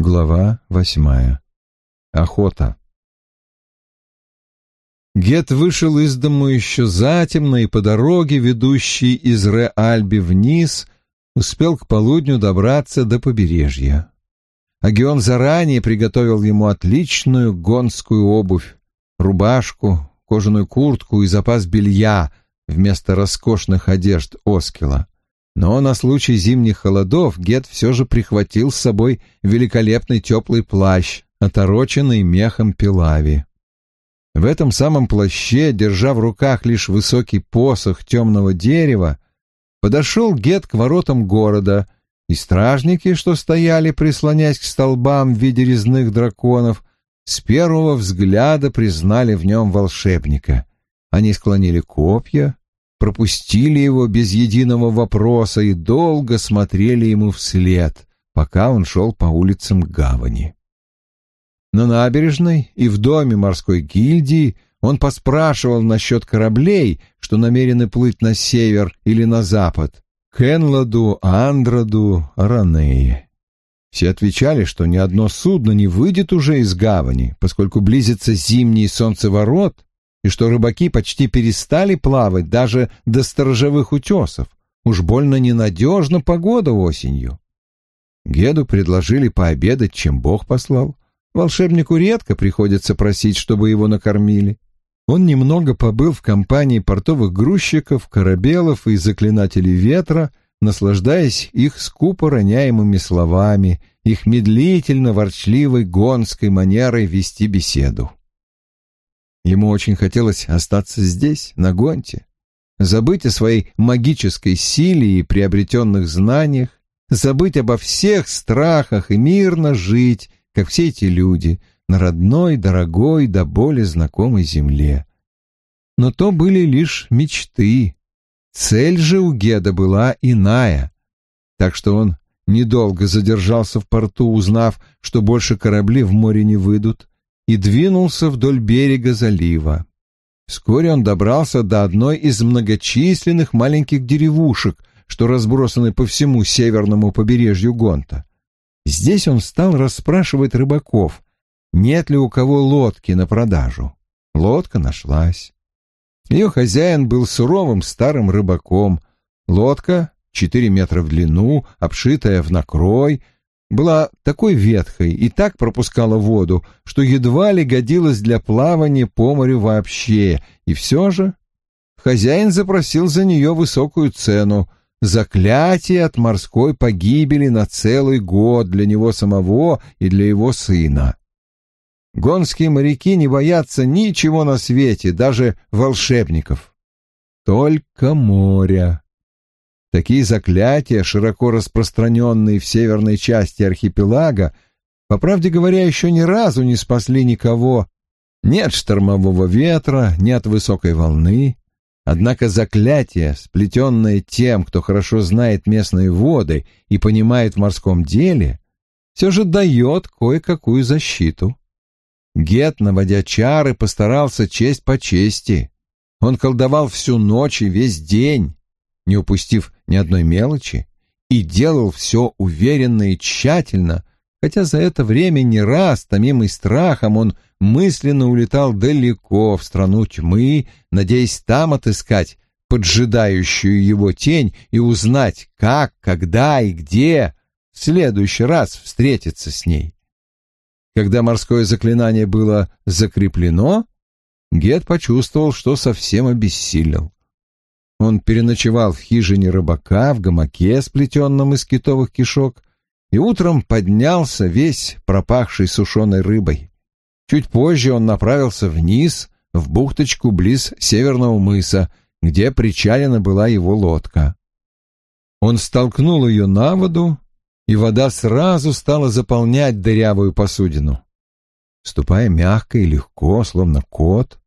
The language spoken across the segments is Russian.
Глава восьмая. Охота. Гет вышел из дому еще затемно и по дороге, ведущей из Ре-Альби вниз, успел к полудню добраться до побережья. Агион заранее приготовил ему отличную гонскую обувь, рубашку, кожаную куртку и запас белья вместо роскошных одежд Оскила. Но на случай зимних холодов Гет все же прихватил с собой великолепный теплый плащ, отороченный мехом пилави. В этом самом плаще, держа в руках лишь высокий посох темного дерева, подошел Гет к воротам города, и стражники, что стояли, прислонясь к столбам в виде резных драконов, с первого взгляда признали в нем волшебника. Они склонили копья, пропустили его без единого вопроса и долго смотрели ему вслед, пока он шел по улицам гавани. На набережной и в доме морской гильдии он поспрашивал насчет кораблей, что намерены плыть на север или на запад, к Энладу, Андраду, Ранее. Все отвечали, что ни одно судно не выйдет уже из гавани, поскольку близится зимний солнцеворот, и что рыбаки почти перестали плавать даже до сторожевых утесов. Уж больно ненадежна погода осенью. Геду предложили пообедать, чем Бог послал. Волшебнику редко приходится просить, чтобы его накормили. Он немного побыл в компании портовых грузчиков, корабелов и заклинателей ветра, наслаждаясь их скупо роняемыми словами, их медлительно-ворчливой гонской манерой вести беседу. Ему очень хотелось остаться здесь, на Гонте, забыть о своей магической силе и приобретенных знаниях, забыть обо всех страхах и мирно жить, как все эти люди, на родной, дорогой, до боли знакомой земле. Но то были лишь мечты. Цель же у Геда была иная, так что он недолго задержался в порту, узнав, что больше корабли в море не выйдут, и двинулся вдоль берега залива. Вскоре он добрался до одной из многочисленных маленьких деревушек, что разбросаны по всему северному побережью Гонта. Здесь он стал расспрашивать рыбаков, нет ли у кого лодки на продажу. Лодка нашлась. Ее хозяин был суровым старым рыбаком. Лодка, четыре метра в длину, обшитая в накрой, была такой ветхой и так пропускала воду, что едва ли годилась для плавания по морю вообще, и все же хозяин запросил за нее высокую цену, заклятие от морской погибели на целый год для него самого и для его сына. Гонские моряки не боятся ничего на свете, даже волшебников. Только моря. Такие заклятия, широко распространенные в северной части архипелага, по правде говоря, еще ни разу не спасли никого ни от штормового ветра, ни от высокой волны. Однако заклятие, сплетенное тем, кто хорошо знает местные воды и понимает в морском деле, все же дает кое-какую защиту. Гет, наводя чары, постарался честь по чести. Он колдовал всю ночь и весь день, не упустив ни одной мелочи, и делал все уверенно и тщательно, хотя за это время не раз, томимый страхом, он мысленно улетал далеко в страну тьмы, надеясь там отыскать поджидающую его тень и узнать, как, когда и где в следующий раз встретиться с ней. Когда морское заклинание было закреплено, Гет почувствовал, что совсем обессилел. Он переночевал в хижине рыбака в гамаке, сплетенном из китовых кишок, и утром поднялся весь пропахший сушеной рыбой. Чуть позже он направился вниз, в бухточку близ северного мыса, где причалена была его лодка. Он столкнул ее на воду, и вода сразу стала заполнять дырявую посудину. Ступая мягко и легко, словно кот,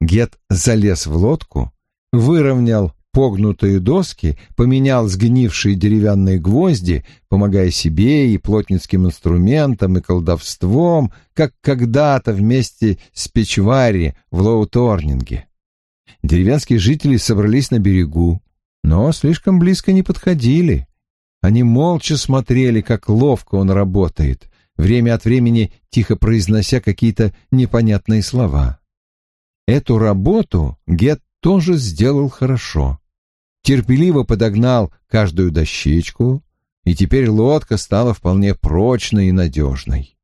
Гет залез в лодку, выровнял погнутые доски, поменял сгнившие деревянные гвозди, помогая себе и плотницким инструментам, и колдовством, как когда-то вместе с Печвари в Лоуторнинге. Деревенские жители собрались на берегу, но слишком близко не подходили. Они молча смотрели, как ловко он работает, время от времени тихо произнося какие-то непонятные слова. Эту работу Гет тоже сделал хорошо. Терпеливо подогнал каждую дощечку, и теперь лодка стала вполне прочной и надежной.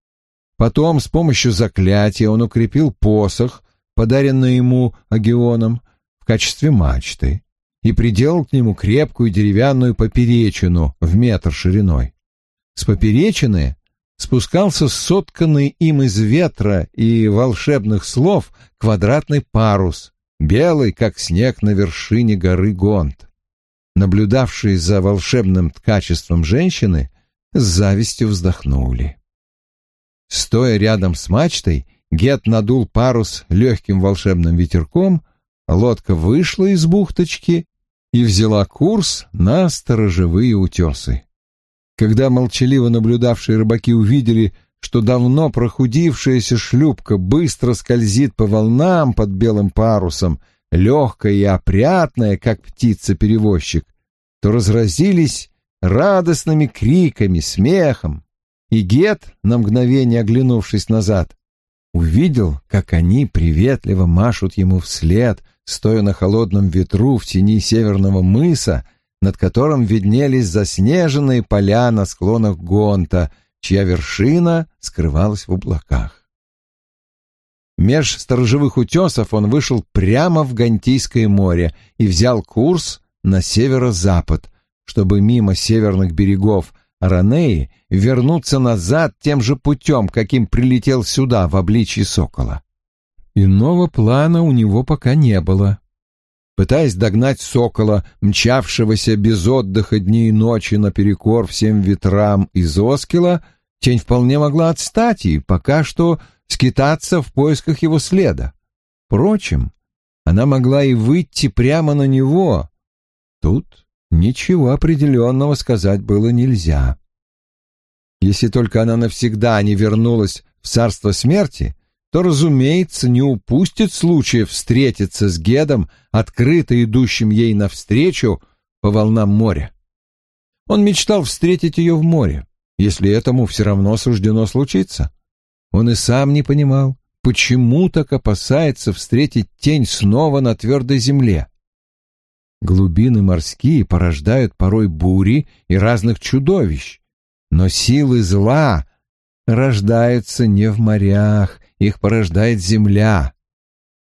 Потом с помощью заклятия он укрепил посох, подаренный ему Агионом, в качестве мачты, и приделал к нему крепкую деревянную поперечину в метр шириной. С поперечины спускался сотканный им из ветра и волшебных слов квадратный парус, белый, как снег на вершине горы Гонт. Наблюдавшие за волшебным ткачеством женщины с завистью вздохнули. Стоя рядом с мачтой, Гет надул парус легким волшебным ветерком, лодка вышла из бухточки и взяла курс на сторожевые утесы. Когда молчаливо наблюдавшие рыбаки увидели, что давно прохудившаяся шлюпка быстро скользит по волнам под белым парусом, легкая и опрятная, как птица-перевозчик, то разразились радостными криками, смехом. И Гет, на мгновение оглянувшись назад, увидел, как они приветливо машут ему вслед, стоя на холодном ветру в тени северного мыса, над которым виднелись заснеженные поля на склонах Гонта, чья вершина скрывалась в облаках. Меж сторожевых утесов он вышел прямо в Гантийское море и взял курс на северо-запад, чтобы мимо северных берегов Аранеи вернуться назад тем же путем, каким прилетел сюда в обличье сокола. Иного плана у него пока не было. Пытаясь догнать сокола, мчавшегося без отдыха дни и ночи наперекор всем ветрам из Оскила, тень вполне могла отстать и пока что скитаться в поисках его следа. Впрочем, она могла и выйти прямо на него. Тут ничего определенного сказать было нельзя. Если только она навсегда не вернулась в царство смерти, то, разумеется, не упустит случая встретиться с Гедом, открыто идущим ей навстречу по волнам моря. Он мечтал встретить ее в море, если этому все равно суждено случиться. Он и сам не понимал, почему так опасается встретить тень снова на твердой земле. Глубины морские порождают порой бури и разных чудовищ, но силы зла рождаются не в морях, их порождает земля.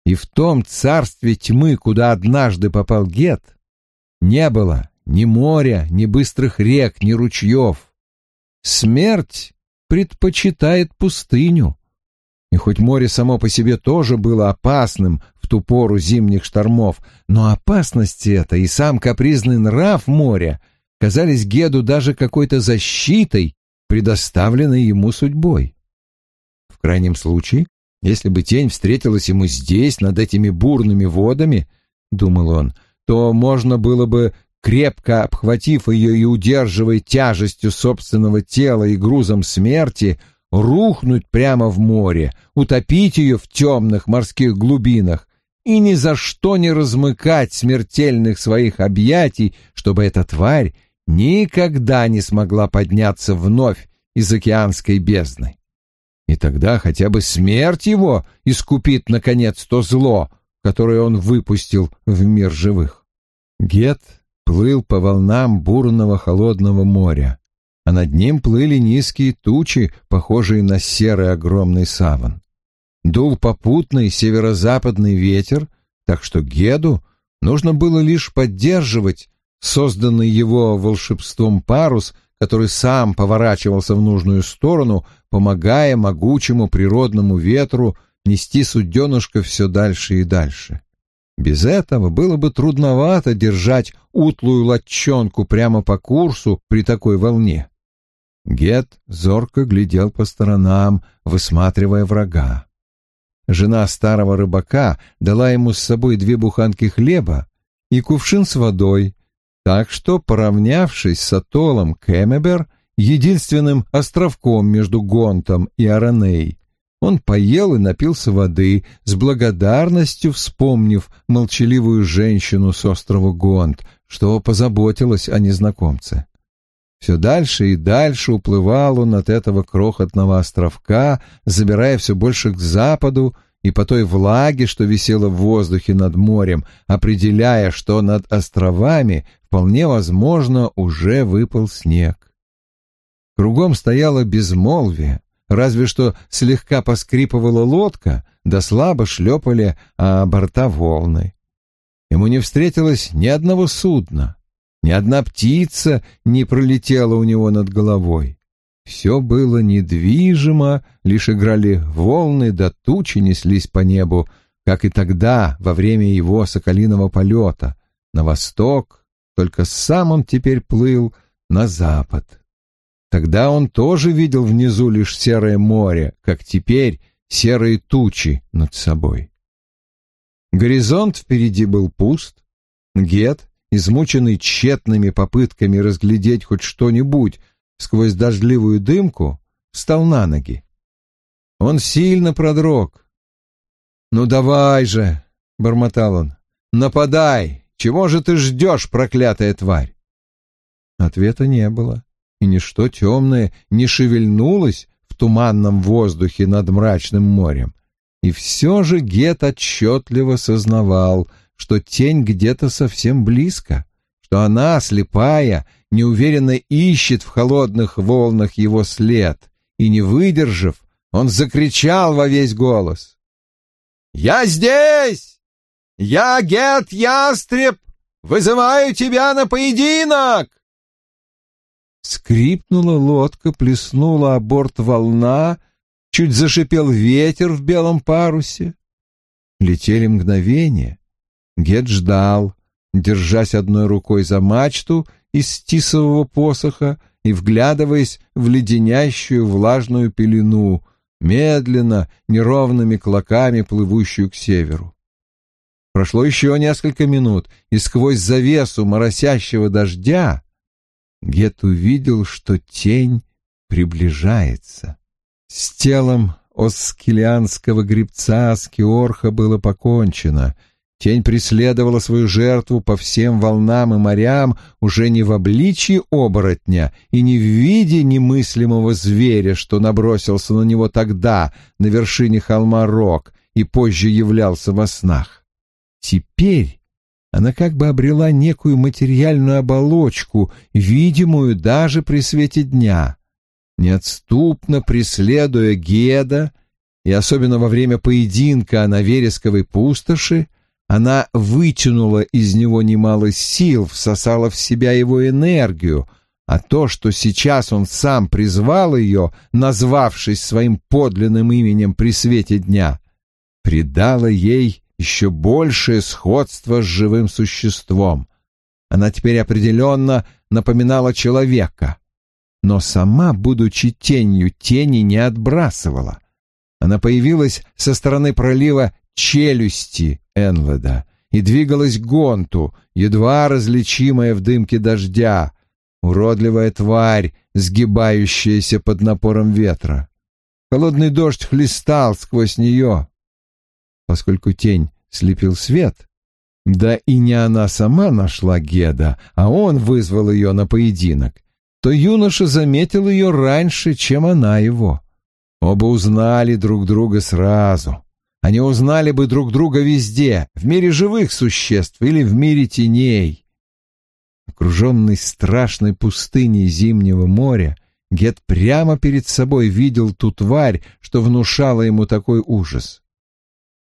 И в том царстве тьмы, куда однажды попал Гет, не было ни моря, ни быстрых рек, ни ручьев. Смерть предпочитает пустыню. И хоть море само по себе тоже было опасным в ту пору зимних штормов, но опасность эта и сам капризный нрав моря казались Геду даже какой-то защитой, предоставленной ему судьбой. В крайнем случае, если бы тень встретилась ему здесь, над этими бурными водами, — думал он, — то можно было бы, крепко обхватив ее и удерживая тяжестью собственного тела и грузом смерти, рухнуть прямо в море, утопить ее в темных морских глубинах и ни за что не размыкать смертельных своих объятий, чтобы эта тварь никогда не смогла подняться вновь из океанской бездны. И тогда хотя бы смерть его искупит, наконец, то зло, которое он выпустил в мир живых. Гет плыл по волнам бурного холодного моря, а над ним плыли низкие тучи, похожие на серый огромный саван. Дул попутный северо-западный ветер, так что Геду нужно было лишь поддерживать созданный его волшебством парус, который сам поворачивался в нужную сторону, помогая могучему природному ветру нести суденышко все дальше и дальше. Без этого было бы трудновато держать утлую лодчонку прямо по курсу при такой волне. Гет зорко глядел по сторонам, высматривая врага. Жена старого рыбака дала ему с собой две буханки хлеба и кувшин с водой, так что, поравнявшись с атоллом Кемебер, единственным островком между Гонтом и Араней, он поел и напился воды, с благодарностью вспомнив молчаливую женщину с острова Гонт, что позаботилась о незнакомце. Все дальше и дальше уплывал он от этого крохотного островка, забирая все больше к западу, и по той влаге, что висела в воздухе над морем, определяя, что над островами вполне возможно уже выпал снег. Кругом стояло безмолвие, разве что слегка поскрипывала лодка, да слабо шлепали о борта волны. Ему не встретилось ни одного судна, ни одна птица не пролетела у него над головой. Все было недвижимо, лишь играли волны, да тучи неслись по небу, как и тогда, во время его соколиного полета, на восток, только сам он теперь плыл на запад. Тогда он тоже видел внизу лишь серое море, как теперь серые тучи над собой. Горизонт впереди был пуст. Гет, измученный тщетными попытками разглядеть хоть что-нибудь сквозь дождливую дымку, встал на ноги. Он сильно продрог. «Ну давай же!» — бормотал он. «Нападай! Чего же ты ждешь, проклятая тварь?» Ответа не было, и ничто темное не шевельнулось в туманном воздухе над мрачным морем. И все же Гет отчетливо сознавал, что тень где-то совсем близко, что она, слепая, неуверенно ищет в холодных волнах его след, и, не выдержав, он закричал во весь голос. «Я здесь! Я Гет Ястреб! Вызываю тебя на поединок!» Скрипнула лодка, плеснула о борт волна, Чуть зашипел ветер в белом парусе. Летели мгновения. Гет ждал, держась одной рукой за мачту из тисового посоха и вглядываясь в леденящую влажную пелену, медленно, неровными клоками плывущую к северу. Прошло еще несколько минут, и сквозь завесу моросящего дождя Гет увидел, что тень приближается. С телом оскелианского гребца Скиорха было покончено. Тень преследовала свою жертву по всем волнам и морям уже не в обличии оборотня и не в виде немыслимого зверя, что набросился на него тогда на вершине холма Рок и позже являлся во снах. Теперь она как бы обрела некую материальную оболочку, видимую даже при свете дня. Неотступно преследуя Геда, и особенно во время поединка на вересковой пустоши, она вытянула из него немало сил, всосала в себя его энергию, а то, что сейчас он сам призвал ее, назвавшись своим подлинным именем при свете дня, придало ей еще большее сходство с живым существом. Она теперь определенно напоминала человека — но сама, будучи тенью, тени не отбрасывала. Она появилась со стороны пролива челюсти Энледа и двигалась гонту, едва различимая в дымке дождя, уродливая тварь, сгибающаяся под напором ветра. Холодный дождь хлестал сквозь нее. Поскольку тень слепил свет, да и не она сама нашла Геда, а он вызвал ее на поединок, то юноша заметил ее раньше, чем она его. Оба узнали друг друга сразу. Они узнали бы друг друга везде, в мире живых существ или в мире теней. Окруженный страшной пустыней зимнего моря, Гет прямо перед собой видел ту тварь, что внушала ему такой ужас.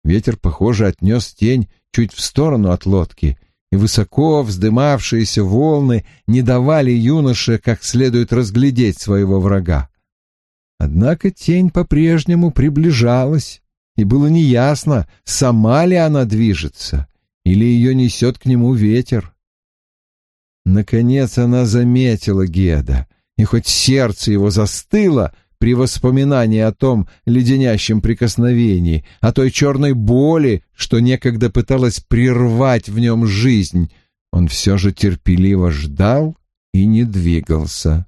Ветер, похоже, отнес тень чуть в сторону от лодки, и высоко вздымавшиеся волны не давали юноше как следует разглядеть своего врага. Однако тень по-прежнему приближалась, и было неясно, сама ли она движется или ее несет к нему ветер. Наконец она заметила Геда, и хоть сердце его застыло, при воспоминании о том леденящем прикосновении, о той черной боли, что некогда пыталась прервать в нем жизнь, он все же терпеливо ждал и не двигался.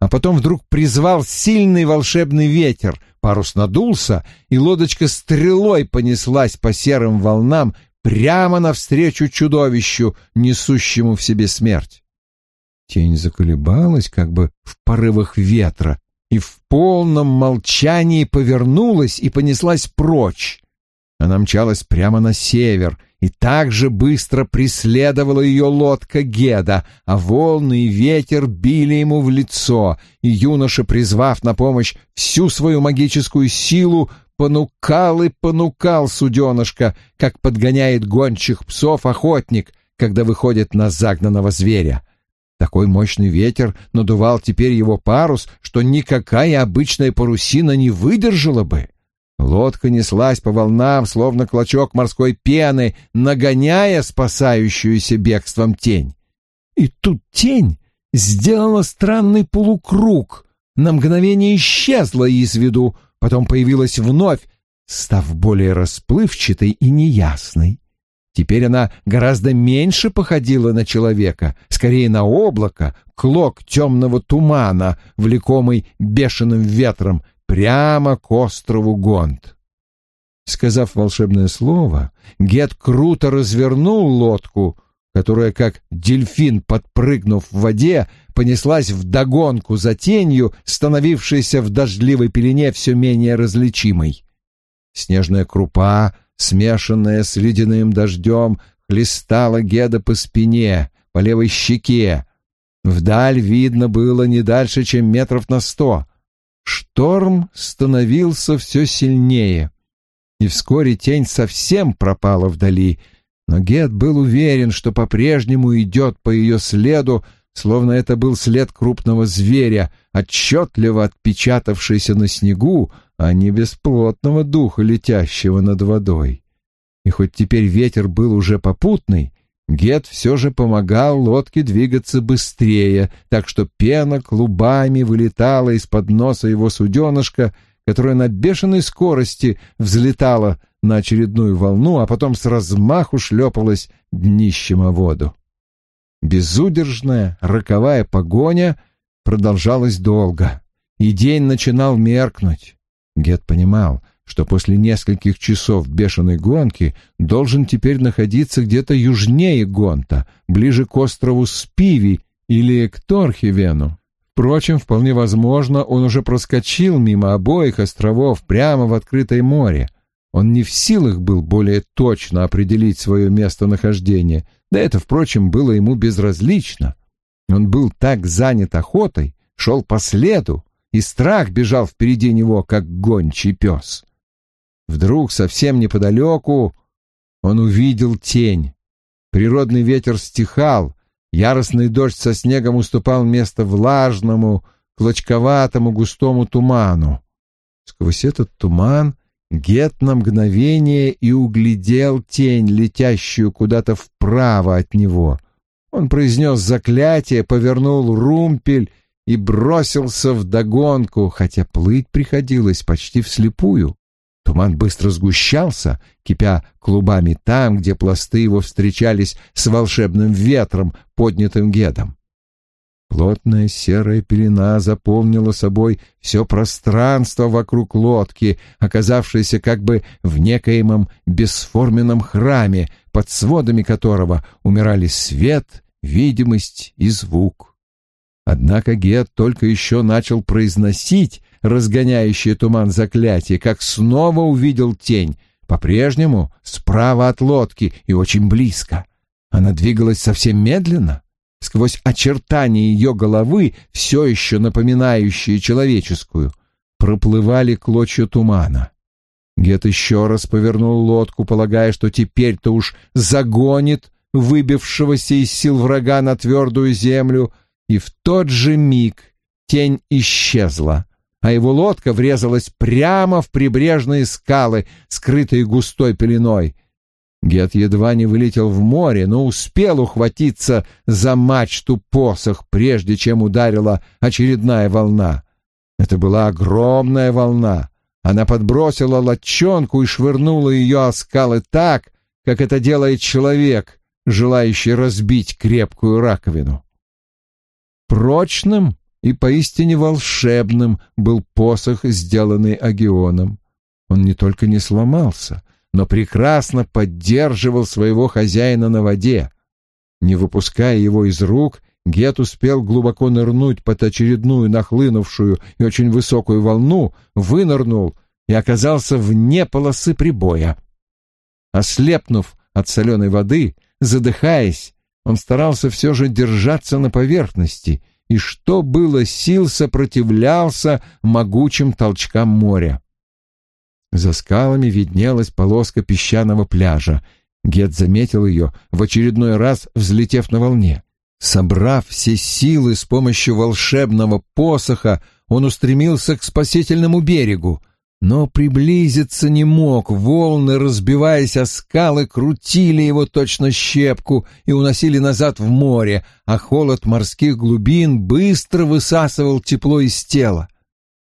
А потом вдруг призвал сильный волшебный ветер, парус надулся, и лодочка стрелой понеслась по серым волнам прямо навстречу чудовищу, несущему в себе смерть. Тень заколебалась, как бы в порывах ветра, и в полном молчании повернулась и понеслась прочь. Она мчалась прямо на север, и так же быстро преследовала ее лодка Геда, а волны и ветер били ему в лицо, и юноша, призвав на помощь всю свою магическую силу, понукал и понукал суденышка, как подгоняет гончих псов охотник, когда выходит на загнанного зверя. Такой мощный ветер надувал теперь его парус, что никакая обычная парусина не выдержала бы. Лодка неслась по волнам, словно клочок морской пены, нагоняя спасающуюся бегством тень. И тут тень сделала странный полукруг, на мгновение исчезла из виду, потом появилась вновь, став более расплывчатой и неясной. Теперь она гораздо меньше походила на человека, скорее на облако, клок темного тумана, влекомый бешеным ветром, прямо к острову Гонт. Сказав волшебное слово, Гет круто развернул лодку, которая, как дельфин, подпрыгнув в воде, понеслась вдогонку за тенью, становившейся в дождливой пелене все менее различимой. Снежная крупа — смешанная с ледяным дождем, хлестала Геда по спине, по левой щеке. Вдаль видно было не дальше, чем метров на сто. Шторм становился все сильнее, и вскоре тень совсем пропала вдали, но Гед был уверен, что по-прежнему идет по ее следу, словно это был след крупного зверя, отчетливо отпечатавшийся на снегу, а не бесплотного духа, летящего над водой. И хоть теперь ветер был уже попутный, Гет все же помогал лодке двигаться быстрее, так что пена клубами вылетала из-под носа его суденышка, которое на бешеной скорости взлетало на очередную волну, а потом с размаху шлепалось днищем о воду. Безудержная роковая погоня продолжалась долго, и день начинал меркнуть. Гет понимал, что после нескольких часов бешеной гонки должен теперь находиться где-то южнее Гонта, ближе к острову Спиви или к Торхевену. Впрочем, вполне возможно, он уже проскочил мимо обоих островов прямо в открытое море. Он не в силах был более точно определить свое местонахождение, да это, впрочем, было ему безразлично. Он был так занят охотой, шел по следу, и страх бежал впереди него, как гончий пес. Вдруг, совсем неподалеку, он увидел тень. Природный ветер стихал, яростный дождь со снегом уступал место влажному, клочковатому густому туману. Сквозь этот туман Гет на мгновение и углядел тень, летящую куда-то вправо от него. Он произнес заклятие, повернул румпель и бросился в догонку, хотя плыть приходилось почти вслепую. Туман быстро сгущался, кипя клубами там, где пласты его встречались с волшебным ветром, поднятым гедом. Плотная серая пелена заполнила собой все пространство вокруг лодки, оказавшейся как бы в некоемом бесформенном храме, под сводами которого умирали свет, видимость и звук. Однако Гет только еще начал произносить разгоняющее туман заклятие, как снова увидел тень, по-прежнему справа от лодки и очень близко. Она двигалась совсем медленно. Сквозь очертания ее головы, все еще напоминающие человеческую, проплывали клочья тумана. Гет еще раз повернул лодку, полагая, что теперь-то уж загонит выбившегося из сил врага на твердую землю — и в тот же миг тень исчезла, а его лодка врезалась прямо в прибрежные скалы, скрытые густой пеленой. Гет едва не вылетел в море, но успел ухватиться за мачту посох, прежде чем ударила очередная волна. Это была огромная волна. Она подбросила лодчонку и швырнула ее о скалы так, как это делает человек, желающий разбить крепкую раковину. Прочным и поистине волшебным был посох, сделанный Агионом. Он не только не сломался, но прекрасно поддерживал своего хозяина на воде. Не выпуская его из рук, Гет успел глубоко нырнуть под очередную нахлынувшую и очень высокую волну, вынырнул и оказался вне полосы прибоя. Ослепнув от соленой воды, задыхаясь, он старался все же держаться на поверхности и, что было сил, сопротивлялся могучим толчкам моря. За скалами виднелась полоска песчаного пляжа. Гет заметил ее, в очередной раз взлетев на волне. Собрав все силы с помощью волшебного посоха, он устремился к спасительному берегу, но приблизиться не мог. Волны, разбиваясь о скалы, крутили его точно щепку и уносили назад в море, а холод морских глубин быстро высасывал тепло из тела.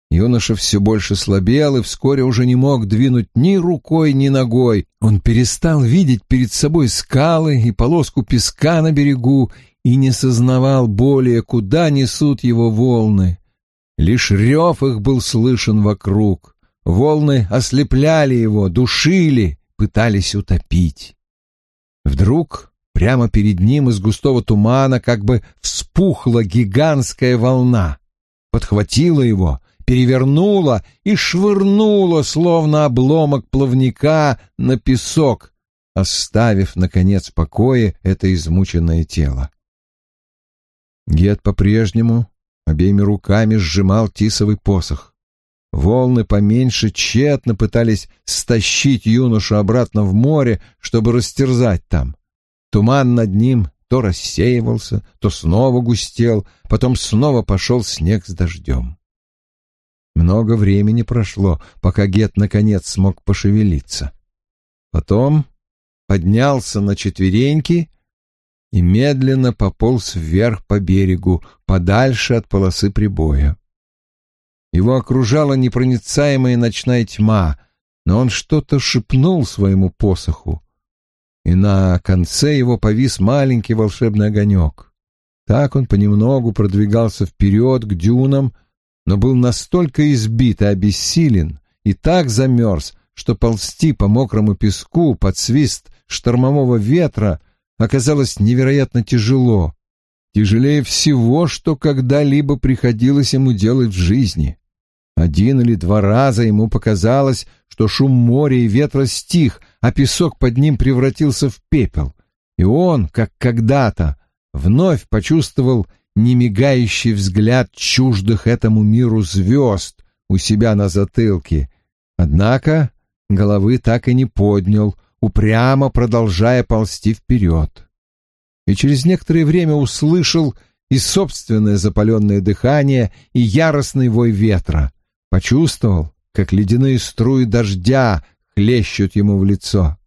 Юноша все больше слабел и вскоре уже не мог двинуть ни рукой, ни ногой. Он перестал видеть перед собой скалы и полоску песка на берегу и не сознавал более, куда несут его волны. Лишь рев их был слышен вокруг. Волны ослепляли его, душили, пытались утопить. Вдруг прямо перед ним из густого тумана как бы вспухла гигантская волна, подхватила его перевернула и швырнула, словно обломок плавника, на песок, оставив, наконец, в покое это измученное тело. Гет по-прежнему обеими руками сжимал тисовый посох. Волны поменьше тщетно пытались стащить юношу обратно в море, чтобы растерзать там. Туман над ним то рассеивался, то снова густел, потом снова пошел снег с дождем. Много времени прошло, пока Гет наконец смог пошевелиться. Потом поднялся на четвереньки и медленно пополз вверх по берегу, подальше от полосы прибоя. Его окружала непроницаемая ночная тьма, но он что-то шепнул своему посоху, и на конце его повис маленький волшебный огонек. Так он понемногу продвигался вперед к дюнам, но был настолько избит и обессилен, и так замерз, что ползти по мокрому песку под свист штормового ветра оказалось невероятно тяжело, тяжелее всего, что когда-либо приходилось ему делать в жизни. Один или два раза ему показалось, что шум моря и ветра стих, а песок под ним превратился в пепел, и он, как когда-то, вновь почувствовал немигающий взгляд чуждых этому миру звезд у себя на затылке. Однако головы так и не поднял, упрямо продолжая ползти вперед. И через некоторое время услышал и собственное запаленное дыхание, и яростный вой ветра. Почувствовал, как ледяные струи дождя хлещут ему в лицо.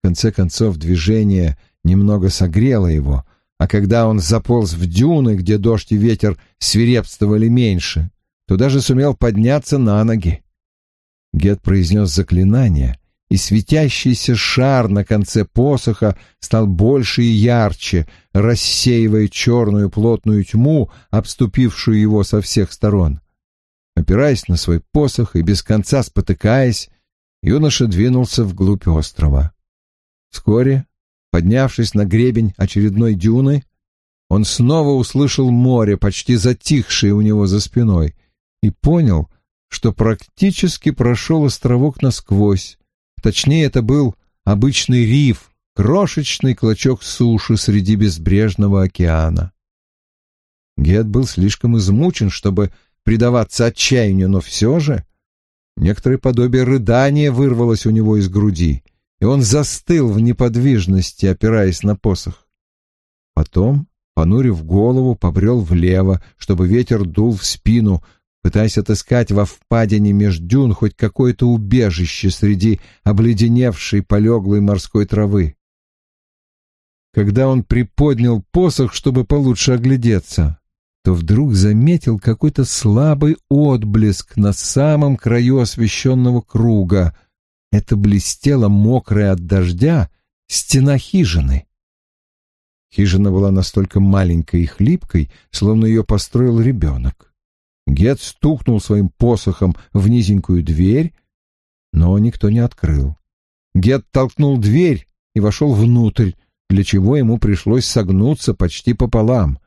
В конце концов движение немного согрело его — а когда он заполз в дюны, где дождь и ветер свирепствовали меньше, то даже сумел подняться на ноги. Гет произнес заклинание, и светящийся шар на конце посоха стал больше и ярче, рассеивая черную плотную тьму, обступившую его со всех сторон. Опираясь на свой посох и без конца спотыкаясь, юноша двинулся вглубь острова. Вскоре Поднявшись на гребень очередной дюны, он снова услышал море, почти затихшее у него за спиной, и понял, что практически прошел островок насквозь. Точнее, это был обычный риф, крошечный клочок суши среди безбрежного океана. Гет был слишком измучен, чтобы предаваться отчаянию, но все же некоторое подобие рыдания вырвалось у него из груди — и он застыл в неподвижности, опираясь на посох. Потом, понурив голову, побрел влево, чтобы ветер дул в спину, пытаясь отыскать во впадине меж дюн хоть какое-то убежище среди обледеневшей полеглой морской травы. Когда он приподнял посох, чтобы получше оглядеться, то вдруг заметил какой-то слабый отблеск на самом краю освещенного круга — это блестела мокрая от дождя стена хижины. Хижина была настолько маленькой и хлипкой, словно ее построил ребенок. Гет стукнул своим посохом в низенькую дверь, но никто не открыл. Гет толкнул дверь и вошел внутрь, для чего ему пришлось согнуться почти пополам.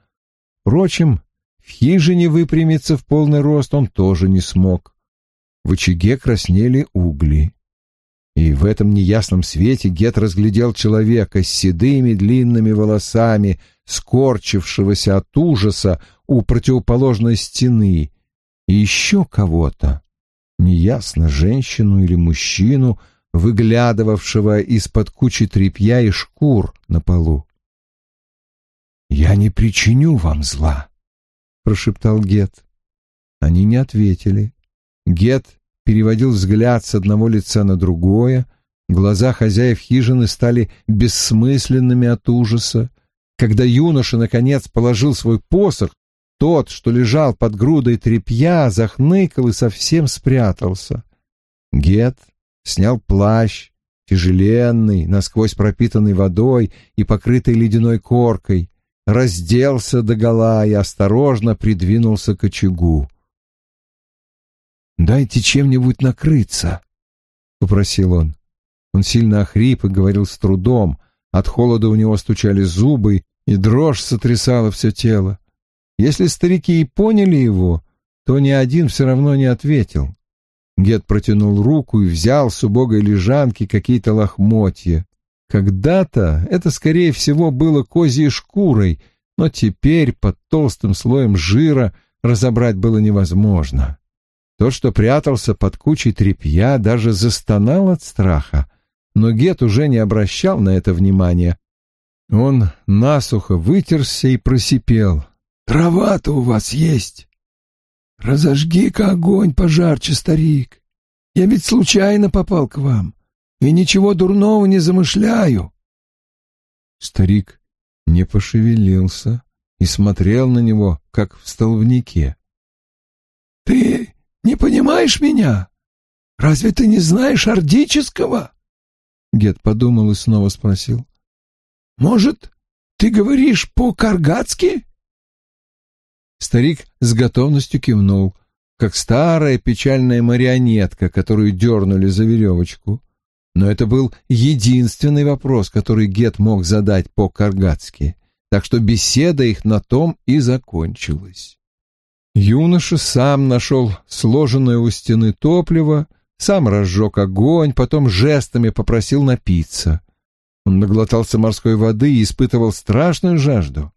Впрочем, в хижине выпрямиться в полный рост он тоже не смог. В очаге краснели угли. И в этом неясном свете Гет разглядел человека с седыми длинными волосами, скорчившегося от ужаса у противоположной стены, и еще кого-то, неясно, женщину или мужчину, выглядывавшего из-под кучи тряпья и шкур на полу. «Я не причиню вам зла», — прошептал Гет. Они не ответили. Гет переводил взгляд с одного лица на другое, глаза хозяев хижины стали бессмысленными от ужаса. Когда юноша, наконец, положил свой посох, тот, что лежал под грудой тряпья, захныкал и совсем спрятался. Гет снял плащ, тяжеленный, насквозь пропитанный водой и покрытый ледяной коркой, разделся догола и осторожно придвинулся к очагу. «Дайте чем-нибудь накрыться», — попросил он. Он сильно охрип и говорил с трудом. От холода у него стучали зубы, и дрожь сотрясала все тело. Если старики и поняли его, то ни один все равно не ответил. Гет протянул руку и взял с убогой лежанки какие-то лохмотья. Когда-то это, скорее всего, было козьей шкурой, но теперь под толстым слоем жира разобрать было невозможно. Тот, что прятался под кучей тряпья, даже застонал от страха, но Гет уже не обращал на это внимания. Он насухо вытерся и просипел. «Трава-то у вас есть!» «Разожги-ка огонь пожарче, старик. Я ведь случайно попал к вам и ничего дурного не замышляю». Старик не пошевелился и смотрел на него, как в столбнике. «Ты не понимаешь меня? Разве ты не знаешь ордического?» Гет подумал и снова спросил. «Может, ты говоришь по-каргатски?» Старик с готовностью кивнул, как старая печальная марионетка, которую дернули за веревочку. Но это был единственный вопрос, который Гет мог задать по-каргатски, так что беседа их на том и закончилась. Юноша сам нашел сложенное у стены топливо, сам разжег огонь, потом жестами попросил напиться. Он наглотался морской воды и испытывал страшную жажду.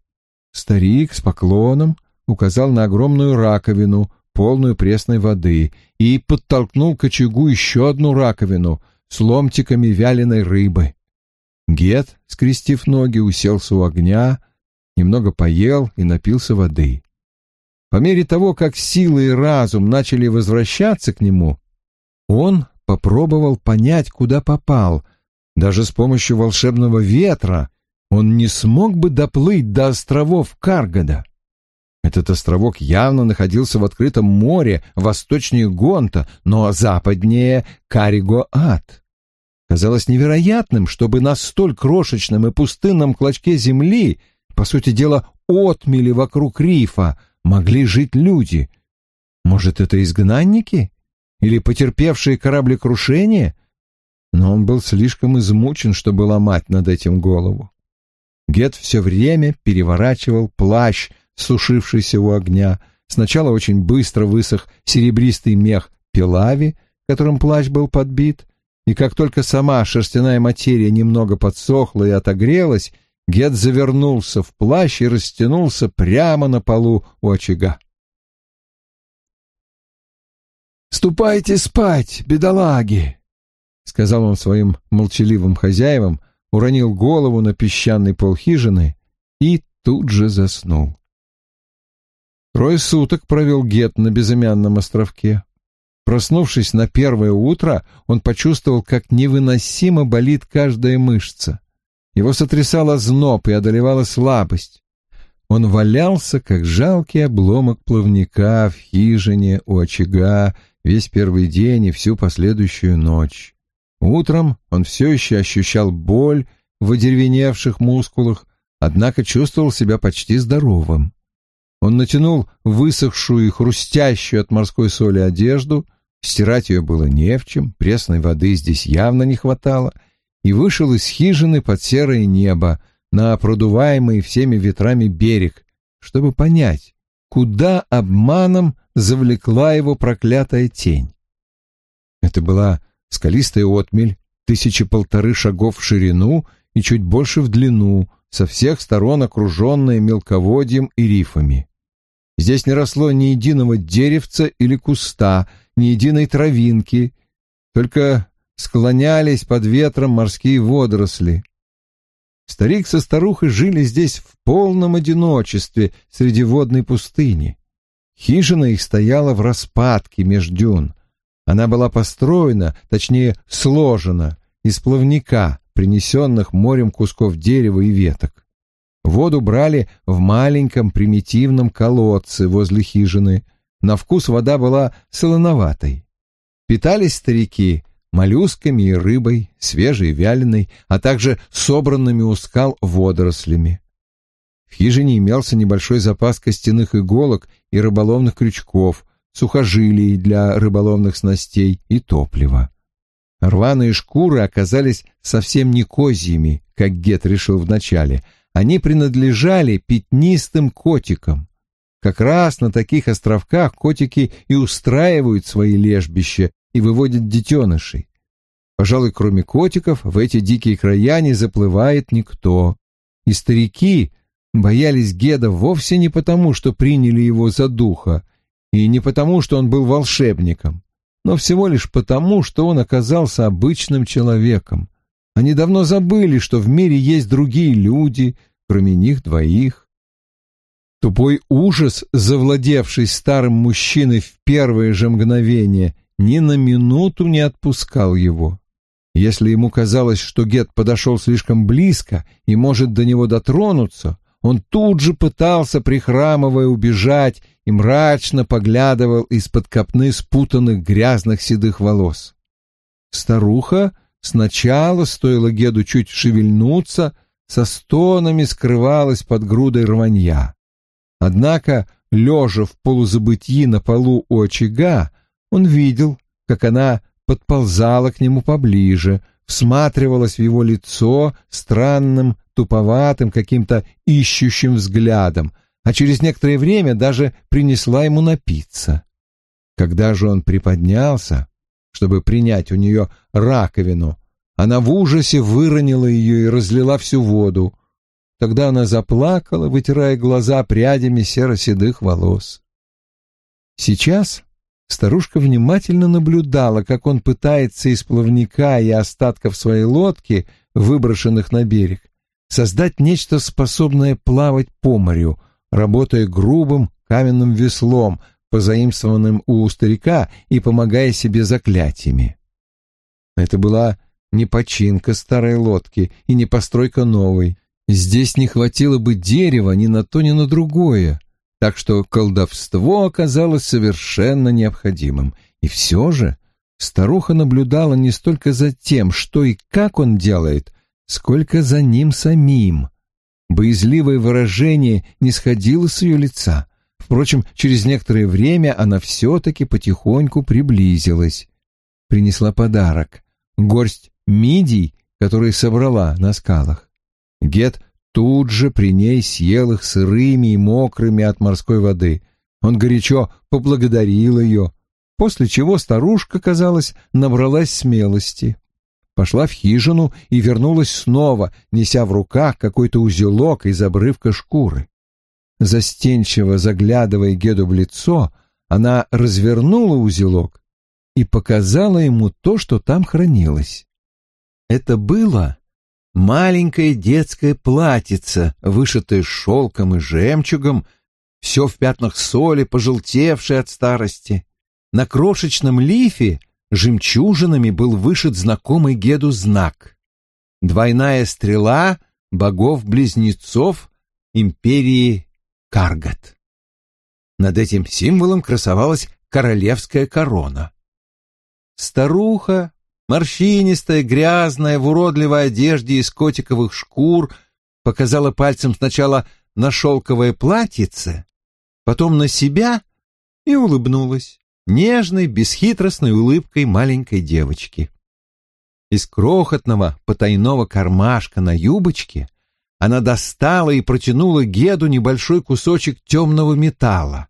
Старик с поклоном указал на огромную раковину, полную пресной воды, и подтолкнул к очагу еще одну раковину с ломтиками вяленой рыбы. Гет, скрестив ноги, уселся у огня, немного поел и напился воды. По мере того, как сила и разум начали возвращаться к нему, он попробовал понять, куда попал. Даже с помощью волшебного ветра он не смог бы доплыть до островов Каргада. Этот островок явно находился в открытом море восточнее Гонта, но западнее Кариго-Ад. Казалось невероятным, чтобы на столь крошечном и пустынном клочке земли, по сути дела, отмели вокруг рифа, могли жить люди. Может, это изгнанники? Или потерпевшие кораблекрушение? Но он был слишком измучен, чтобы ломать над этим голову. Гет все время переворачивал плащ, сушившийся у огня. Сначала очень быстро высох серебристый мех пилави, которым плащ был подбит, и как только сама шерстяная материя немного подсохла и отогрелась, Гет завернулся в плащ и растянулся прямо на полу у очага. «Ступайте спать, бедолаги!» — сказал он своим молчаливым хозяевам, уронил голову на песчаный пол хижины и тут же заснул. Трое суток провел Гет на безымянном островке. Проснувшись на первое утро, он почувствовал, как невыносимо болит каждая мышца. Его сотрясала зноб и одолевала слабость. Он валялся, как жалкий обломок плавника в хижине у очага весь первый день и всю последующую ночь. Утром он все еще ощущал боль в одеревеневших мускулах, однако чувствовал себя почти здоровым. Он натянул высохшую и хрустящую от морской соли одежду, стирать ее было не в чем, пресной воды здесь явно не хватало, и вышел из хижины под серое небо, на продуваемый всеми ветрами берег, чтобы понять, куда обманом завлекла его проклятая тень. Это была скалистая отмель, тысячи полторы шагов в ширину и чуть больше в длину, со всех сторон окруженная мелководьем и рифами. Здесь не росло ни единого деревца или куста, ни единой травинки, только склонялись под ветром морские водоросли. Старик со старухой жили здесь в полном одиночестве среди водной пустыни. Хижина их стояла в распадке меж дюн. Она была построена, точнее, сложена из плавника, принесенных морем кусков дерева и веток. Воду брали в маленьком примитивном колодце возле хижины. На вкус вода была солоноватой. Питались старики моллюсками и рыбой, свежей вяленой, а также собранными у скал водорослями. В хижине имелся небольшой запас костяных иголок и рыболовных крючков, сухожилий для рыболовных снастей и топлива. Рваные шкуры оказались совсем не козьими, как Гет решил вначале. Они принадлежали пятнистым котикам. Как раз на таких островках котики и устраивают свои лежбища и выводят детенышей. Пожалуй, кроме котиков, в эти дикие края не заплывает никто. И старики боялись Геда вовсе не потому, что приняли его за духа, и не потому, что он был волшебником, но всего лишь потому, что он оказался обычным человеком. Они давно забыли, что в мире есть другие люди, кроме них двоих. Тупой ужас, завладевший старым мужчиной в первое же мгновение, ни на минуту не отпускал его. Если ему казалось, что Гет подошел слишком близко и может до него дотронуться, он тут же пытался, прихрамывая, убежать и мрачно поглядывал из-под копны спутанных грязных седых волос. Старуха сначала, стоило Геду чуть шевельнуться, со стонами скрывалась под грудой рванья. Однако, лежа в полузабытии на полу у очага, он видел, как она подползала к нему поближе, всматривалась в его лицо странным, туповатым, каким-то ищущим взглядом, а через некоторое время даже принесла ему напиться. Когда же он приподнялся, чтобы принять у нее раковину, она в ужасе выронила ее и разлила всю воду. Тогда она заплакала, вытирая глаза прядями серо-седых волос. Сейчас Старушка внимательно наблюдала, как он пытается из плавника и остатков своей лодки, выброшенных на берег, создать нечто способное плавать по морю, работая грубым каменным веслом, позаимствованным у старика и помогая себе заклятиями. Это была не починка старой лодки и не постройка новой. Здесь не хватило бы дерева ни на то, ни на другое так что колдовство оказалось совершенно необходимым. И все же старуха наблюдала не столько за тем, что и как он делает, сколько за ним самим. Боязливое выражение не сходило с ее лица. Впрочем, через некоторое время она все-таки потихоньку приблизилась. Принесла подарок — горсть мидий, которые собрала на скалах. Гет тут же при ней съел их сырыми и мокрыми от морской воды. Он горячо поблагодарил ее, после чего старушка, казалось, набралась смелости. Пошла в хижину и вернулась снова, неся в руках какой-то узелок из обрывка шкуры. Застенчиво заглядывая Геду в лицо, она развернула узелок и показала ему то, что там хранилось. Это было маленькое детское платьице, вышитое шелком и жемчугом, все в пятнах соли, пожелтевшее от старости. На крошечном лифе жемчужинами был вышит знакомый Геду знак. Двойная стрела богов-близнецов империи Каргат. Над этим символом красовалась королевская корона. Старуха морщинистая, грязная, в уродливой одежде из котиковых шкур, показала пальцем сначала на шелковое платьице, потом на себя и улыбнулась нежной, бесхитростной улыбкой маленькой девочки. Из крохотного потайного кармашка на юбочке она достала и протянула Геду небольшой кусочек темного металла.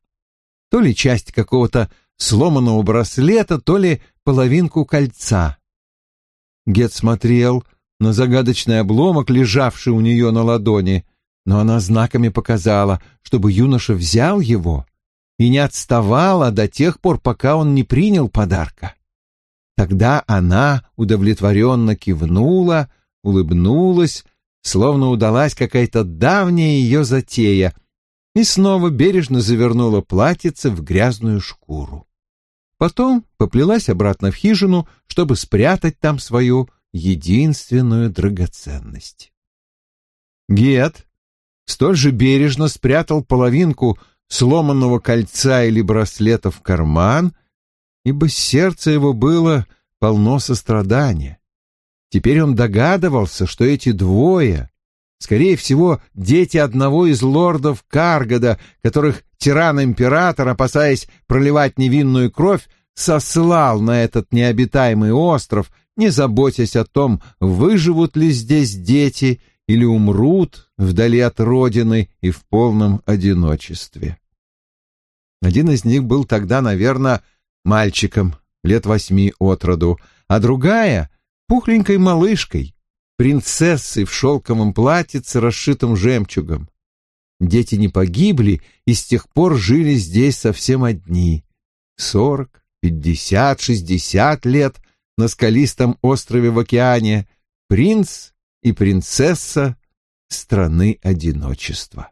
То ли часть какого-то сломанного браслета, то ли половинку кольца. Гед смотрел на загадочный обломок, лежавший у нее на ладони, но она знаками показала, чтобы юноша взял его и не отставала до тех пор, пока он не принял подарка. Тогда она удовлетворенно кивнула, улыбнулась, словно удалась какая-то давняя ее затея, и снова бережно завернула платьице в грязную шкуру. Потом поплелась обратно в хижину, чтобы спрятать там свою единственную драгоценность. Гет столь же бережно спрятал половинку сломанного кольца или браслета в карман, ибо сердце его было полно сострадания. Теперь он догадывался, что эти двое, скорее всего, дети одного из лордов Каргода, которых тиран-император, опасаясь проливать невинную кровь, сослал на этот необитаемый остров, не заботясь о том, выживут ли здесь дети или умрут вдали от родины и в полном одиночестве. Один из них был тогда, наверное, мальчиком, лет восьми от роду, а другая — пухленькой малышкой, принцессой в шелковом платьице, расшитом жемчугом. Дети не погибли и с тех пор жили здесь совсем одни. Сорок, пятьдесят, шестьдесят лет на скалистом острове в океане принц и принцесса страны одиночества.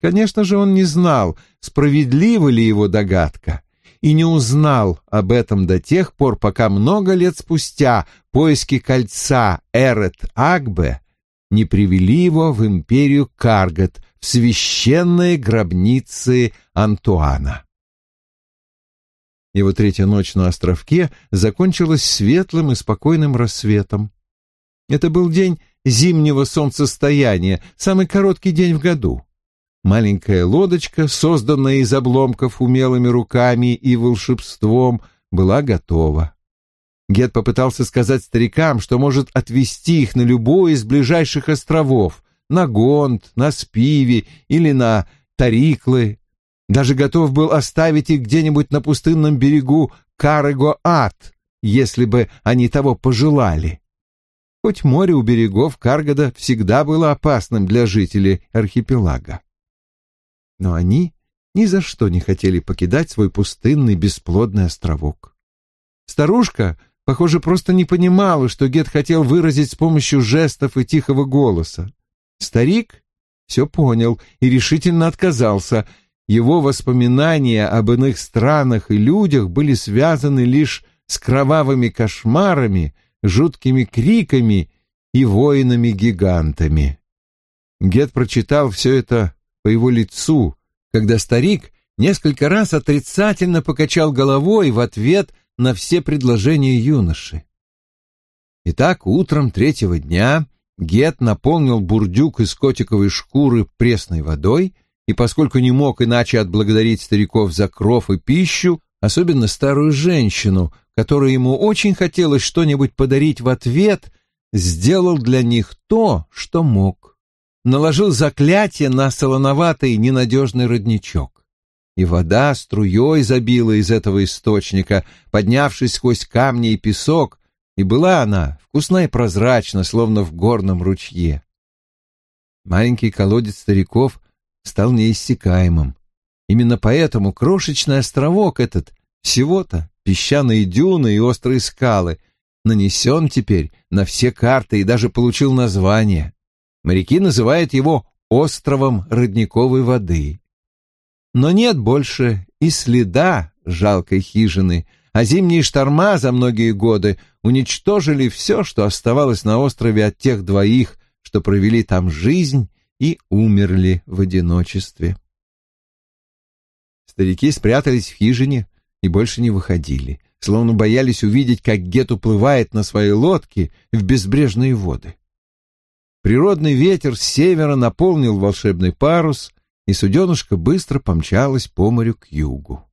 Конечно же, он не знал, справедлива ли его догадка, и не узнал об этом до тех пор, пока много лет спустя поиски кольца Эрет Агбе не привели его в империю Каргат, в священные гробницы Антуана. Его третья ночь на островке закончилась светлым и спокойным рассветом. Это был день зимнего солнцестояния, самый короткий день в году. Маленькая лодочка, созданная из обломков умелыми руками и волшебством, была готова. Гет попытался сказать старикам, что может отвезти их на любой из ближайших островов, на Гонд, на Спиви или на Тариклы. Даже готов был оставить их где-нибудь на пустынном берегу Карего-Ад, если бы они того пожелали. Хоть море у берегов Каргода всегда было опасным для жителей архипелага но они ни за что не хотели покидать свой пустынный бесплодный островок. Старушка, похоже, просто не понимала, что Гет хотел выразить с помощью жестов и тихого голоса. Старик все понял и решительно отказался. Его воспоминания об иных странах и людях были связаны лишь с кровавыми кошмарами, жуткими криками и воинами-гигантами. Гет прочитал все это по его лицу, когда старик несколько раз отрицательно покачал головой в ответ на все предложения юноши. Итак, утром третьего дня Гет наполнил бурдюк из котиковой шкуры пресной водой, и поскольку не мог иначе отблагодарить стариков за кров и пищу, особенно старую женщину, которой ему очень хотелось что-нибудь подарить в ответ, сделал для них то, что мог наложил заклятие на солоноватый ненадежный родничок. И вода струей забила из этого источника, поднявшись сквозь камни и песок, и была она вкусна и прозрачна, словно в горном ручье. Маленький колодец стариков стал неиссякаемым. Именно поэтому крошечный островок этот, всего-то песчаные дюны и острые скалы, нанесен теперь на все карты и даже получил название. Моряки называют его островом родниковой воды. Но нет больше и следа жалкой хижины, а зимние шторма за многие годы уничтожили все, что оставалось на острове от тех двоих, что провели там жизнь и умерли в одиночестве. Старики спрятались в хижине и больше не выходили, словно боялись увидеть, как Гет уплывает на своей лодке в безбрежные воды. Природный ветер с севера наполнил волшебный парус, и суденышко быстро помчалось по морю к югу.